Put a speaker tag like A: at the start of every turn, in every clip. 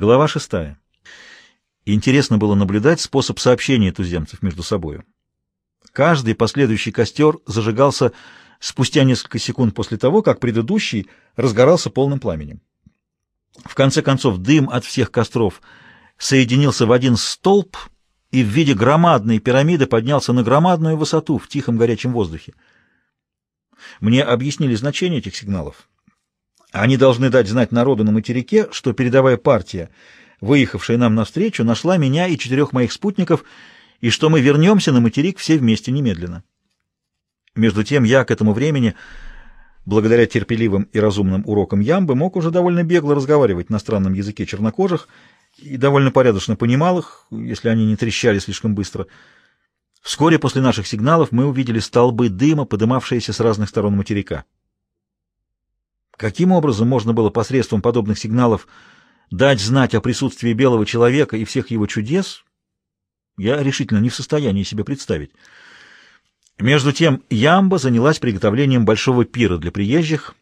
A: Глава шестая. Интересно было наблюдать способ сообщения туземцев между собою. Каждый последующий костер зажигался спустя несколько секунд после того, как предыдущий разгорался полным пламенем. В конце концов, дым от всех костров соединился в один столб и в виде громадной пирамиды поднялся на громадную высоту в тихом горячем воздухе. Мне объяснили значение этих сигналов. Они должны дать знать народу на материке, что передовая партия, выехавшая нам навстречу, нашла меня и четырех моих спутников, и что мы вернемся на материк все вместе немедленно. Между тем я к этому времени, благодаря терпеливым и разумным урокам Ямбы, мог уже довольно бегло разговаривать на странном языке чернокожих и довольно порядочно понимал их, если они не трещали слишком быстро. Вскоре после наших сигналов мы увидели столбы дыма, подымавшиеся с разных сторон материка. Каким образом можно было посредством подобных сигналов дать знать о присутствии белого человека и всех его чудес, я решительно не в состоянии себе представить. Между тем Ямба занялась приготовлением большого пира для приезжих,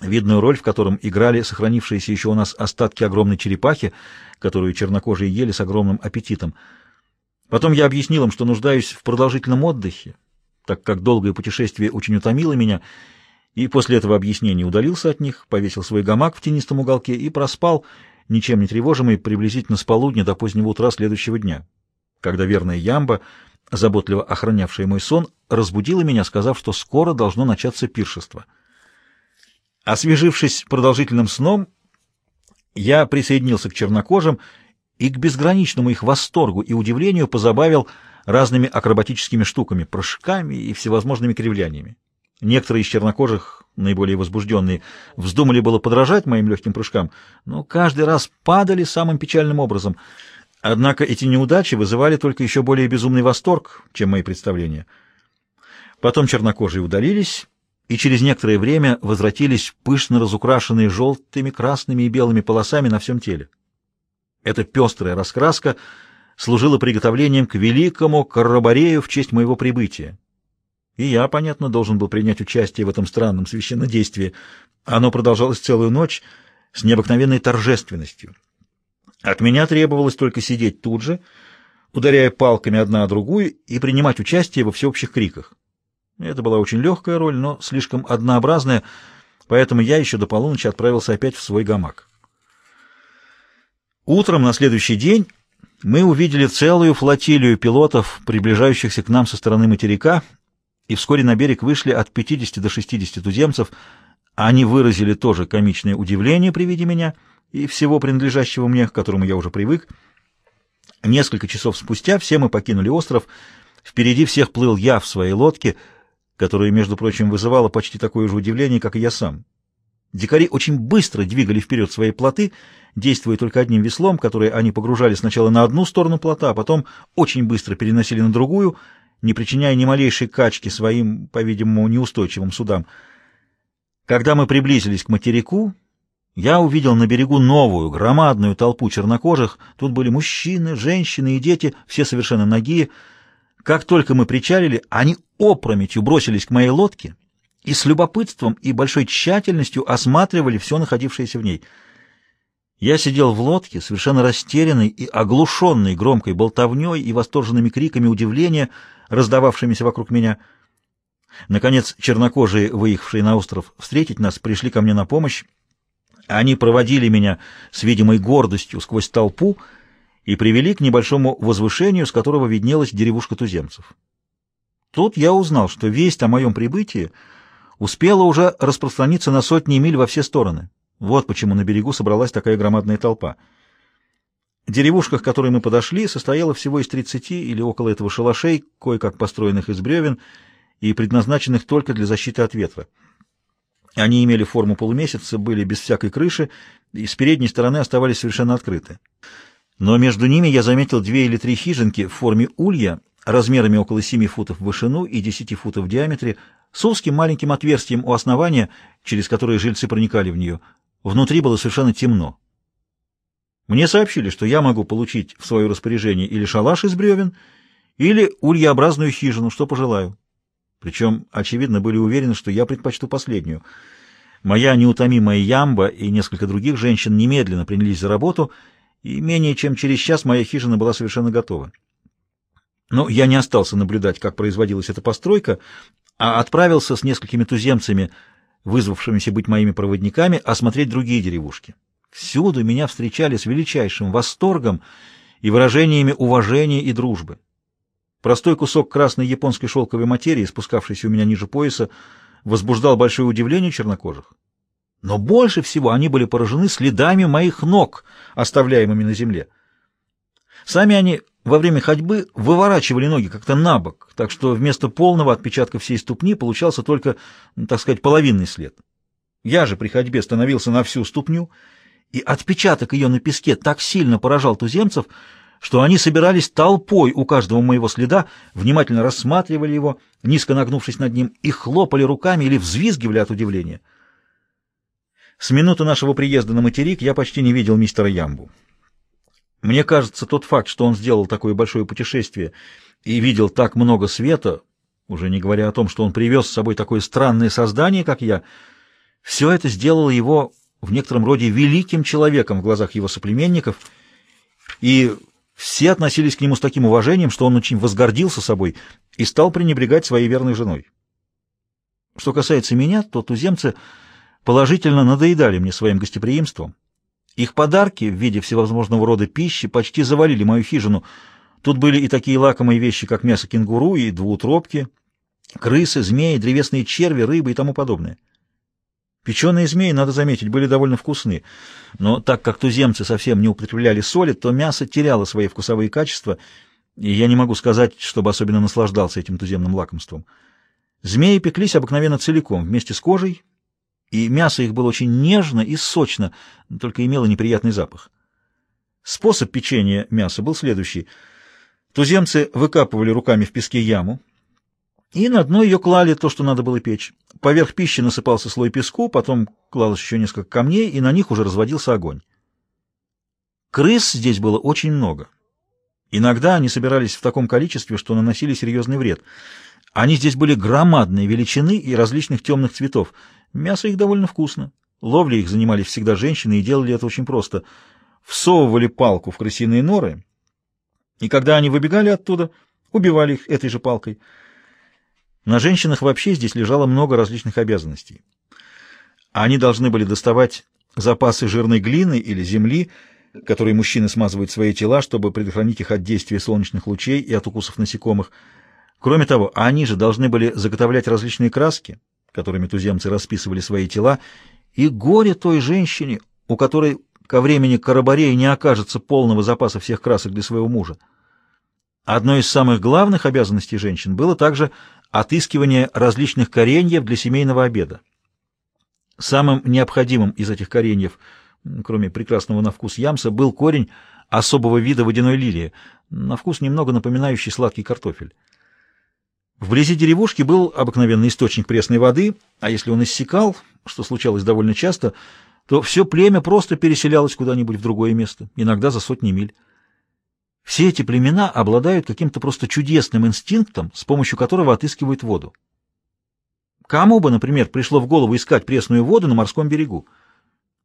A: видную роль в котором играли сохранившиеся еще у нас остатки огромной черепахи, которую чернокожие ели с огромным аппетитом. Потом я объяснил им, что нуждаюсь в продолжительном отдыхе, так как долгое путешествие очень утомило меня, и после этого объяснения удалился от них, повесил свой гамак в тенистом уголке и проспал, ничем не тревожимый, приблизительно с полудня до позднего утра следующего дня, когда верная Ямба, заботливо охранявшая мой сон, разбудила меня, сказав, что скоро должно начаться пиршество. Освежившись продолжительным сном, я присоединился к чернокожим и к безграничному их восторгу и удивлению позабавил разными акробатическими штуками, прыжками и всевозможными кривляниями. Некоторые из чернокожих, наиболее возбужденные, вздумали было подражать моим легким прыжкам, но каждый раз падали самым печальным образом. Однако эти неудачи вызывали только еще более безумный восторг, чем мои представления. Потом чернокожие удалились, и через некоторое время возвратились пышно разукрашенные желтыми, красными и белыми полосами на всем теле. Эта пестрая раскраска служила приготовлением к великому карабарею в честь моего прибытия. И я, понятно, должен был принять участие в этом странном священнодействии. Оно продолжалось целую ночь с необыкновенной торжественностью. От меня требовалось только сидеть тут же, ударяя палками одна о другую, и принимать участие во всеобщих криках. Это была очень легкая роль, но слишком однообразная, поэтому я еще до полуночи отправился опять в свой гамак. Утром на следующий день мы увидели целую флотилию пилотов, приближающихся к нам со стороны материка, и вскоре на берег вышли от 50 до 60 туземцев. Они выразили тоже комичное удивление при виде меня и всего принадлежащего мне, к которому я уже привык. Несколько часов спустя все мы покинули остров. Впереди всех плыл я в своей лодке, которая, между прочим, вызывала почти такое же удивление, как и я сам. Дикари очень быстро двигали вперед свои плоты, действуя только одним веслом, которое они погружали сначала на одну сторону плота, а потом очень быстро переносили на другую — не причиняя ни малейшей качки своим, по-видимому, неустойчивым судам. Когда мы приблизились к материку, я увидел на берегу новую, громадную толпу чернокожих. Тут были мужчины, женщины и дети, все совершенно нагие. Как только мы причалили, они опрометью бросились к моей лодке и с любопытством и большой тщательностью осматривали все находившееся в ней — я сидел в лодке, совершенно растерянный и оглушенный громкой болтовней и восторженными криками удивления, раздававшимися вокруг меня. Наконец, чернокожие, выехавшие на остров встретить нас, пришли ко мне на помощь. Они проводили меня с видимой гордостью сквозь толпу и привели к небольшому возвышению, с которого виднелась деревушка туземцев. Тут я узнал, что весть о моем прибытии успела уже распространиться на сотни миль во все стороны. Вот почему на берегу собралась такая громадная толпа. Деревушка, к которой мы подошли, состояла всего из 30 или около этого шалашей, кое-как построенных из бревен и предназначенных только для защиты от ветра. Они имели форму полумесяца, были без всякой крыши и с передней стороны оставались совершенно открыты. Но между ними я заметил две или три хижинки в форме улья, размерами около 7 футов в вышину и 10 футов в диаметре, с узким маленьким отверстием у основания, через которое жильцы проникали в нее, Внутри было совершенно темно. Мне сообщили, что я могу получить в свое распоряжение или шалаш из бревен, или ульяобразную хижину, что пожелаю. Причем, очевидно, были уверены, что я предпочту последнюю. Моя неутомимая Ямба и несколько других женщин немедленно принялись за работу, и менее чем через час моя хижина была совершенно готова. Но я не остался наблюдать, как производилась эта постройка, а отправился с несколькими туземцами, вызвавшимися быть моими проводниками, осмотреть другие деревушки. Всюду меня встречали с величайшим восторгом и выражениями уважения и дружбы. Простой кусок красной японской шелковой материи, спускавшийся у меня ниже пояса, возбуждал большое удивление чернокожих. Но больше всего они были поражены следами моих ног, оставляемыми на земле. Сами они во время ходьбы выворачивали ноги как-то на бок, так что вместо полного отпечатка всей ступни получался только, ну, так сказать, половинный след. Я же при ходьбе становился на всю ступню, и отпечаток ее на песке так сильно поражал туземцев, что они собирались толпой у каждого моего следа, внимательно рассматривали его, низко нагнувшись над ним, и хлопали руками или взвизгивали от удивления. С минуты нашего приезда на материк я почти не видел мистера Ямбу. Мне кажется, тот факт, что он сделал такое большое путешествие и видел так много света, уже не говоря о том, что он привез с собой такое странное создание, как я, все это сделало его в некотором роде великим человеком в глазах его соплеменников, и все относились к нему с таким уважением, что он очень возгордился собой и стал пренебрегать своей верной женой. Что касается меня, то туземцы положительно надоедали мне своим гостеприимством, их подарки в виде всевозможного рода пищи почти завалили мою хижину. Тут были и такие лакомые вещи, как мясо кенгуру и двуутробки, крысы, змеи, древесные черви, рыбы и тому подобное. Печеные змеи, надо заметить, были довольно вкусны, но так как туземцы совсем не употребляли соли, то мясо теряло свои вкусовые качества, и я не могу сказать, чтобы особенно наслаждался этим туземным лакомством. Змеи пеклись обыкновенно целиком, вместе с кожей, и мясо их было очень нежно и сочно, только имело неприятный запах. Способ печения мяса был следующий. Туземцы выкапывали руками в песке яму, и на дно ее клали то, что надо было печь. Поверх пищи насыпался слой песку, потом клалось еще несколько камней, и на них уже разводился огонь. Крыс здесь было очень много. Иногда они собирались в таком количестве, что наносили серьезный вред. Они здесь были громадной величины и различных темных цветов — Мясо их довольно вкусно. Ловли их занимались всегда женщины и делали это очень просто. Всовывали палку в крысиные норы, и когда они выбегали оттуда, убивали их этой же палкой. На женщинах вообще здесь лежало много различных обязанностей. Они должны были доставать запасы жирной глины или земли, которые мужчины смазывают свои тела, чтобы предохранить их от действия солнечных лучей и от укусов насекомых. Кроме того, они же должны были заготовлять различные краски, которыми туземцы расписывали свои тела, и горе той женщине, у которой ко времени Карабарей не окажется полного запаса всех красок для своего мужа. Одной из самых главных обязанностей женщин было также отыскивание различных кореньев для семейного обеда. Самым необходимым из этих кореньев, кроме прекрасного на вкус ямса, был корень особого вида водяной лилии, на вкус немного напоминающий сладкий картофель. Вблизи деревушки был обыкновенный источник пресной воды, а если он иссякал, что случалось довольно часто, то все племя просто переселялось куда-нибудь в другое место, иногда за сотни миль. Все эти племена обладают каким-то просто чудесным инстинктом, с помощью которого отыскивают воду. Кому бы, например, пришло в голову искать пресную воду на морском берегу?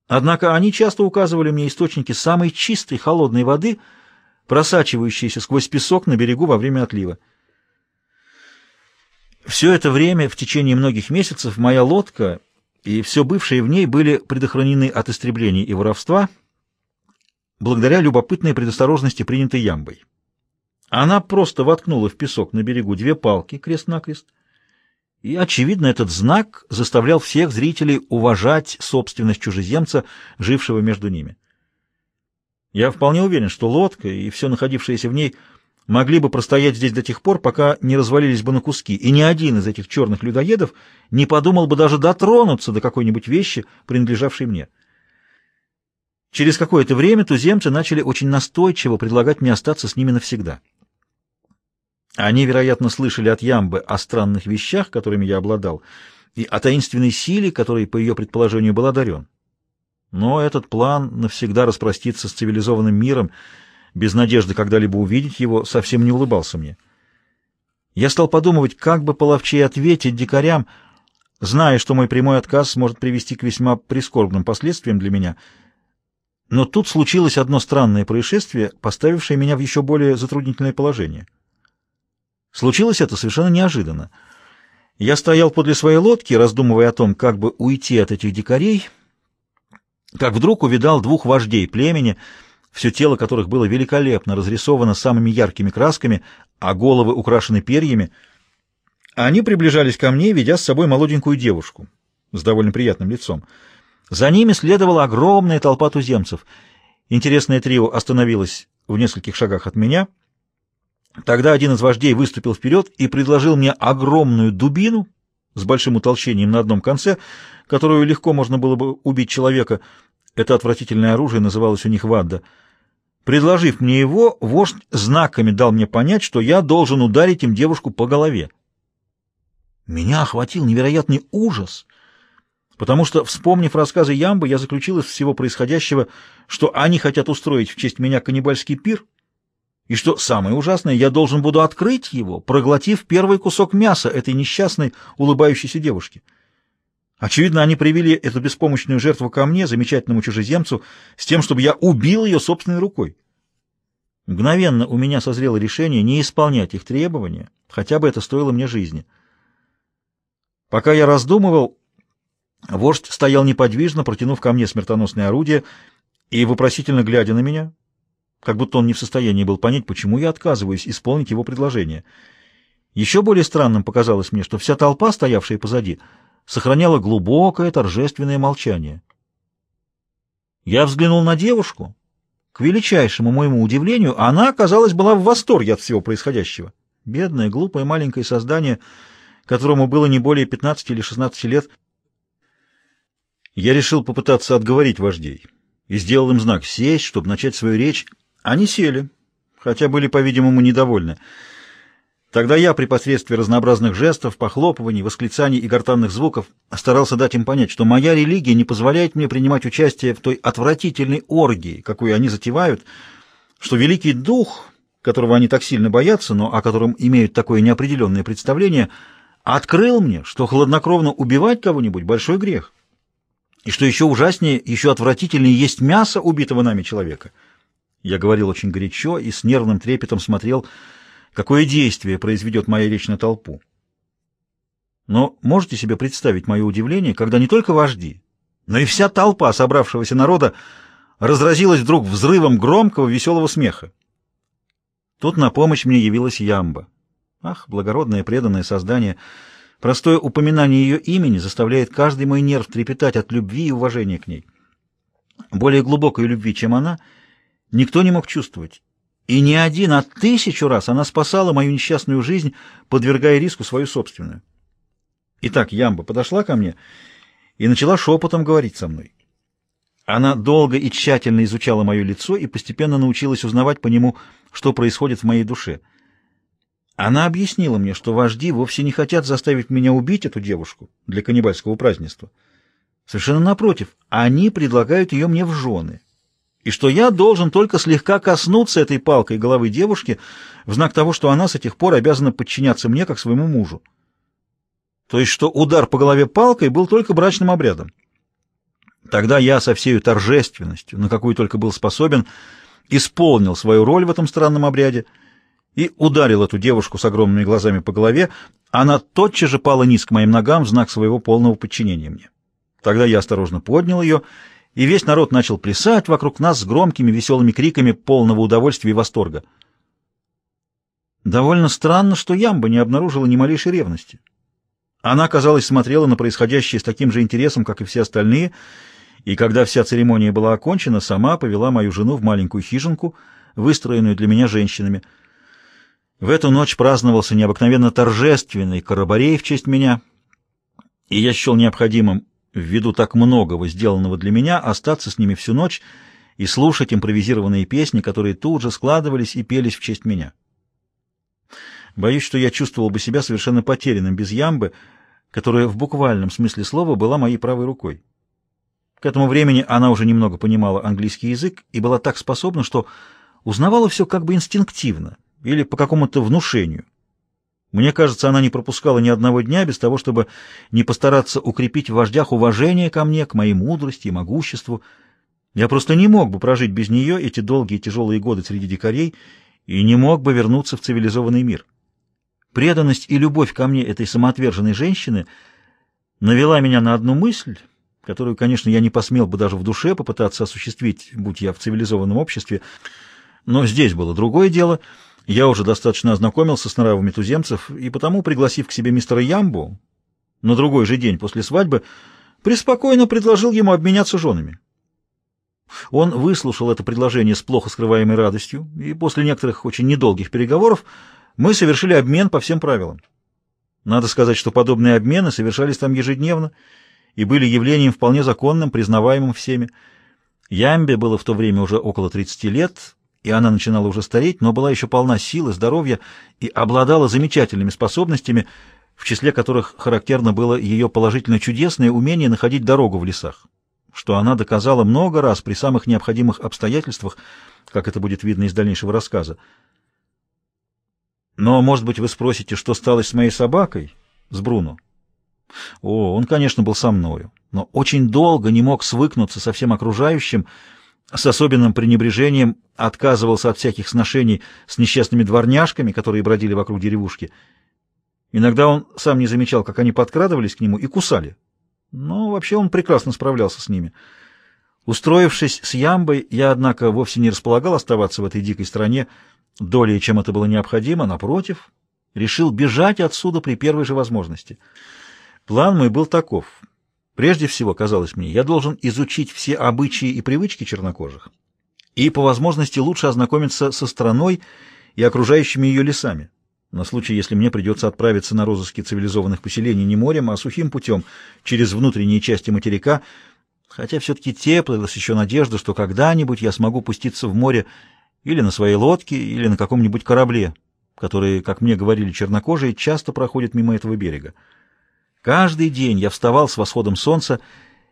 A: Однако они часто указывали мне источники самой чистой холодной воды, просачивающиеся сквозь песок на берегу во время отлива. Все это время, в течение многих месяцев, моя лодка и все бывшее в ней были предохранены от истребления и воровства благодаря любопытной предосторожности, принятой ямбой. Она просто воткнула в песок на берегу две палки крест-накрест, и, очевидно, этот знак заставлял всех зрителей уважать собственность чужеземца, жившего между ними. Я вполне уверен, что лодка и все находившееся в ней – могли бы простоять здесь до тех пор, пока не развалились бы на куски, и ни один из этих черных людоедов не подумал бы даже дотронуться до какой-нибудь вещи, принадлежавшей мне. Через какое-то время туземцы начали очень настойчиво предлагать мне остаться с ними навсегда. Они, вероятно, слышали от Ямбы о странных вещах, которыми я обладал, и о таинственной силе, которой, по ее предположению, был одарен. Но этот план навсегда распроститься с цивилизованным миром — без надежды когда-либо увидеть его, совсем не улыбался мне. Я стал подумывать, как бы половчей ответить дикарям, зная, что мой прямой отказ может привести к весьма прискорбным последствиям для меня. Но тут случилось одно странное происшествие, поставившее меня в еще более затруднительное положение. Случилось это совершенно неожиданно. Я стоял подле своей лодки, раздумывая о том, как бы уйти от этих дикарей, как вдруг увидал двух вождей племени, все тело которых было великолепно разрисовано самыми яркими красками, а головы украшены перьями. Они приближались ко мне, ведя с собой молоденькую девушку с довольно приятным лицом. За ними следовала огромная толпа туземцев. Интересное трио остановилось в нескольких шагах от меня. Тогда один из вождей выступил вперед и предложил мне огромную дубину с большим утолщением на одном конце, которую легко можно было бы убить человека. Это отвратительное оружие называлось у них вадда. Предложив мне его, вождь знаками дал мне понять, что я должен ударить им девушку по голове. Меня охватил невероятный ужас — потому что, вспомнив рассказы Ямбы, я заключил из всего происходящего, что они хотят устроить в честь меня каннибальский пир, и что самое ужасное, я должен буду открыть его, проглотив первый кусок мяса этой несчастной, улыбающейся девушки. Очевидно, они привели эту беспомощную жертву ко мне, замечательному чужеземцу, с тем, чтобы я убил ее собственной рукой. Мгновенно у меня созрело решение не исполнять их требования, хотя бы это стоило мне жизни. Пока я раздумывал, Вождь стоял неподвижно, протянув ко мне смертоносное орудие и вопросительно глядя на меня, как будто он не в состоянии был понять, почему я отказываюсь исполнить его предложение. Еще более странным показалось мне, что вся толпа, стоявшая позади, сохраняла глубокое торжественное молчание. Я взглянул на девушку. К величайшему моему удивлению, она, казалось, была в восторге от всего происходящего. Бедное, глупое маленькое создание, которому было не более 15 или 16 лет, я решил попытаться отговорить вождей и сделал им знак «сесть», чтобы начать свою речь. Они сели, хотя были, по-видимому, недовольны. Тогда я при посредстве разнообразных жестов, похлопываний, восклицаний и гортанных звуков старался дать им понять, что моя религия не позволяет мне принимать участие в той отвратительной оргии, какую они затевают, что великий дух, которого они так сильно боятся, но о котором имеют такое неопределенное представление, открыл мне, что хладнокровно убивать кого-нибудь — большой грех. И что еще ужаснее, еще отвратительнее есть мясо убитого нами человека. Я говорил очень горячо и с нервным трепетом смотрел, какое действие произведет моя речь на толпу. Но можете себе представить мое удивление, когда не только вожди, но и вся толпа собравшегося народа разразилась вдруг взрывом громкого веселого смеха. Тут на помощь мне явилась Ямба. Ах, благородное преданное создание — Простое упоминание ее имени заставляет каждый мой нерв трепетать от любви и уважения к ней. Более глубокой любви, чем она, никто не мог чувствовать. И не один, а тысячу раз она спасала мою несчастную жизнь, подвергая риску свою собственную. Итак, Ямба подошла ко мне и начала шепотом говорить со мной. Она долго и тщательно изучала мое лицо и постепенно научилась узнавать по нему, что происходит в моей душе — она объяснила мне, что вожди вовсе не хотят заставить меня убить эту девушку для каннибальского празднества. Совершенно напротив, они предлагают ее мне в жены. И что я должен только слегка коснуться этой палкой головы девушки в знак того, что она с этих пор обязана подчиняться мне, как своему мужу. То есть, что удар по голове палкой был только брачным обрядом. Тогда я со всей торжественностью, на какую только был способен, исполнил свою роль в этом странном обряде — и ударил эту девушку с огромными глазами по голове. Она тотчас же пала низ к моим ногам в знак своего полного подчинения мне. Тогда я осторожно поднял ее, и весь народ начал плясать вокруг нас с громкими веселыми криками полного удовольствия и восторга. Довольно странно, что Ямба не обнаружила ни малейшей ревности. Она, казалось, смотрела на происходящее с таким же интересом, как и все остальные, и когда вся церемония была окончена, сама повела мою жену в маленькую хижинку, выстроенную для меня женщинами — в эту ночь праздновался необыкновенно торжественный карабарей в честь меня, и я счел необходимым, ввиду так многого, сделанного для меня, остаться с ними всю ночь и слушать импровизированные песни, которые тут же складывались и пелись в честь меня. Боюсь, что я чувствовал бы себя совершенно потерянным без ямбы, которая в буквальном смысле слова была моей правой рукой. К этому времени она уже немного понимала английский язык и была так способна, что узнавала все как бы инстинктивно, или по какому-то внушению. Мне кажется, она не пропускала ни одного дня без того, чтобы не постараться укрепить в вождях уважение ко мне, к моей мудрости и могуществу. Я просто не мог бы прожить без нее эти долгие тяжелые годы среди дикарей и не мог бы вернуться в цивилизованный мир. Преданность и любовь ко мне этой самоотверженной женщины навела меня на одну мысль, которую, конечно, я не посмел бы даже в душе попытаться осуществить, будь я в цивилизованном обществе, но здесь было другое дело. Я уже достаточно ознакомился с нравами туземцев, и потому, пригласив к себе мистера Ямбу на другой же день после свадьбы, преспокойно предложил ему обменяться женами. Он выслушал это предложение с плохо скрываемой радостью, и после некоторых очень недолгих переговоров мы совершили обмен по всем правилам. Надо сказать, что подобные обмены совершались там ежедневно и были явлением вполне законным, признаваемым всеми. Ямбе было в то время уже около 30 лет, и она начинала уже стареть, но была еще полна силы, здоровья и обладала замечательными способностями, в числе которых характерно было ее положительно чудесное умение находить дорогу в лесах что она доказала много раз при самых необходимых обстоятельствах, как это будет видно из дальнейшего рассказа. Но, может быть, вы спросите, что стало с моей собакой, с Бруно? О, он, конечно, был со мною, но очень долго не мог свыкнуться со всем окружающим, с особенным пренебрежением отказывался от всяких сношений с несчастными дворняжками, которые бродили вокруг деревушки. Иногда он сам не замечал, как они подкрадывались к нему и кусали. Но вообще он прекрасно справлялся с ними. Устроившись с Ямбой, я, однако, вовсе не располагал оставаться в этой дикой стране долей, чем это было необходимо, напротив, решил бежать отсюда при первой же возможности. План мой был таков. Прежде всего, казалось мне, я должен изучить все обычаи и привычки чернокожих и, по возможности, лучше ознакомиться со страной и окружающими ее лесами на случай, если мне придется отправиться на розыски цивилизованных поселений не морем, а сухим путем, через внутренние части материка, хотя все-таки теплилась еще надежда, что когда-нибудь я смогу пуститься в море или на своей лодке, или на каком-нибудь корабле, которые, как мне говорили чернокожие, часто проходят мимо этого берега. Каждый день я вставал с восходом солнца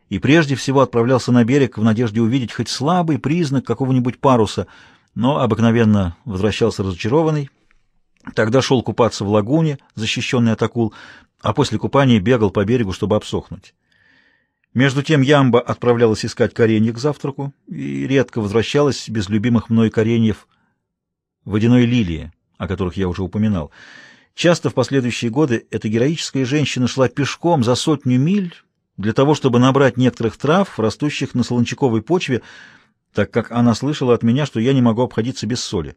A: и прежде всего отправлялся на берег в надежде увидеть хоть слабый признак какого-нибудь паруса, но обыкновенно возвращался разочарованный, Тогда шел купаться в лагуне, защищенной от акул, а после купания бегал по берегу, чтобы обсохнуть. Между тем Ямба отправлялась искать коренья к завтраку и редко возвращалась без любимых мной кореньев водяной лилии, о которых я уже упоминал. Часто в последующие годы эта героическая женщина шла пешком за сотню миль для того, чтобы набрать некоторых трав, растущих на солончаковой почве, так как она слышала от меня, что я не могу обходиться без соли.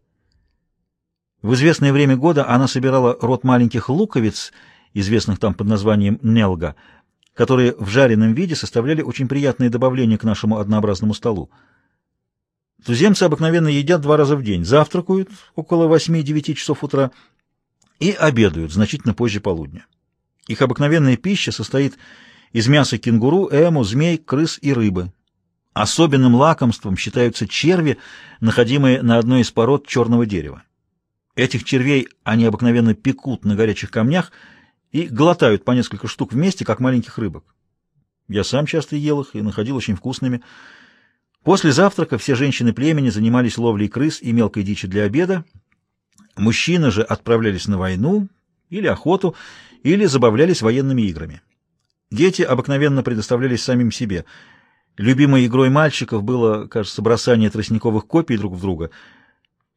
A: В известное время года она собирала род маленьких луковиц, известных там под названием нелга, которые в жареном виде составляли очень приятное добавление к нашему однообразному столу. Туземцы обыкновенно едят два раза в день, завтракают около 8-9 часов утра и обедают значительно позже полудня. Их обыкновенная пища состоит из мяса кенгуру, эму, змей, крыс и рыбы. Особенным лакомством считаются черви, находимые на одной из пород черного дерева. Этих червей они обыкновенно пекут на горячих камнях и глотают по несколько штук вместе, как маленьких рыбок. Я сам часто ел их и находил очень вкусными. После завтрака все женщины племени занимались ловлей крыс и мелкой дичи для обеда. Мужчины же отправлялись на войну или охоту, или забавлялись военными играми. Дети обыкновенно предоставлялись самим себе. Любимой игрой мальчиков было, кажется, бросание тростниковых копий друг в друга —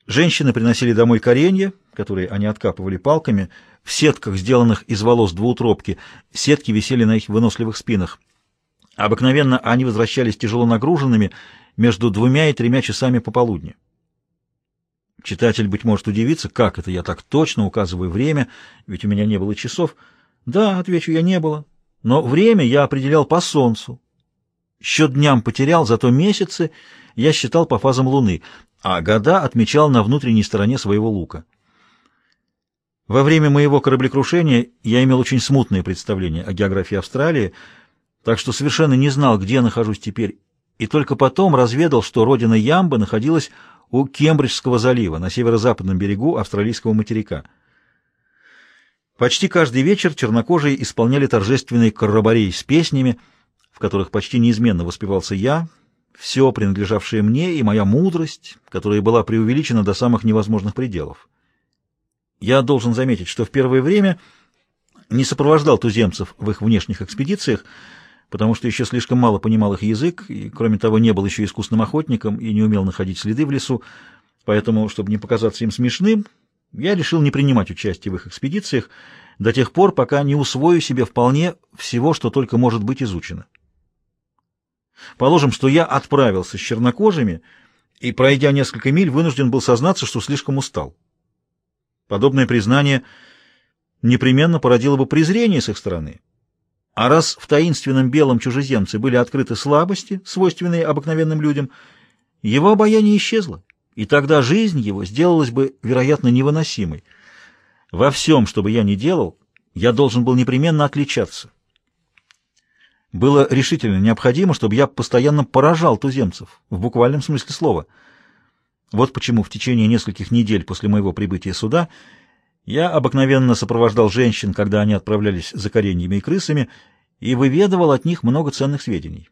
A: Женщины приносили домой коренья, которые они откапывали палками, в сетках, сделанных из волос двуутробки. Сетки висели на их выносливых спинах. Обыкновенно они возвращались тяжело нагруженными между двумя и тремя часами пополудни. Читатель, быть может, удивится, как это я так точно указываю время, ведь у меня не было часов. Да, отвечу я, не было. Но время я определял по солнцу. Счет дням потерял, зато месяцы я считал по фазам луны а года отмечал на внутренней стороне своего лука. Во время моего кораблекрушения я имел очень смутное представление о географии Австралии, так что совершенно не знал, где нахожусь теперь, и только потом разведал, что родина Ямбы находилась у Кембриджского залива, на северо-западном берегу австралийского материка. Почти каждый вечер чернокожие исполняли торжественный корабарей с песнями, в которых почти неизменно воспевался я, все принадлежавшее мне и моя мудрость, которая была преувеличена до самых невозможных пределов. Я должен заметить, что в первое время не сопровождал туземцев в их внешних экспедициях, потому что еще слишком мало понимал их язык, и, кроме того, не был еще искусным охотником и не умел находить следы в лесу, поэтому, чтобы не показаться им смешным, я решил не принимать участие в их экспедициях до тех пор, пока не усвою себе вполне всего, что только может быть изучено. Положим, что я отправился с чернокожими и, пройдя несколько миль, вынужден был сознаться, что слишком устал. Подобное признание непременно породило бы презрение с их стороны. А раз в таинственном белом чужеземце были открыты слабости, свойственные обыкновенным людям, его обаяние исчезло, и тогда жизнь его сделалась бы, вероятно, невыносимой. Во всем, что бы я ни делал, я должен был непременно отличаться. Было решительно необходимо, чтобы я постоянно поражал туземцев, в буквальном смысле слова. Вот почему в течение нескольких недель после моего прибытия сюда я обыкновенно сопровождал женщин, когда они отправлялись за кореньями и крысами, и выведывал от них много ценных сведений.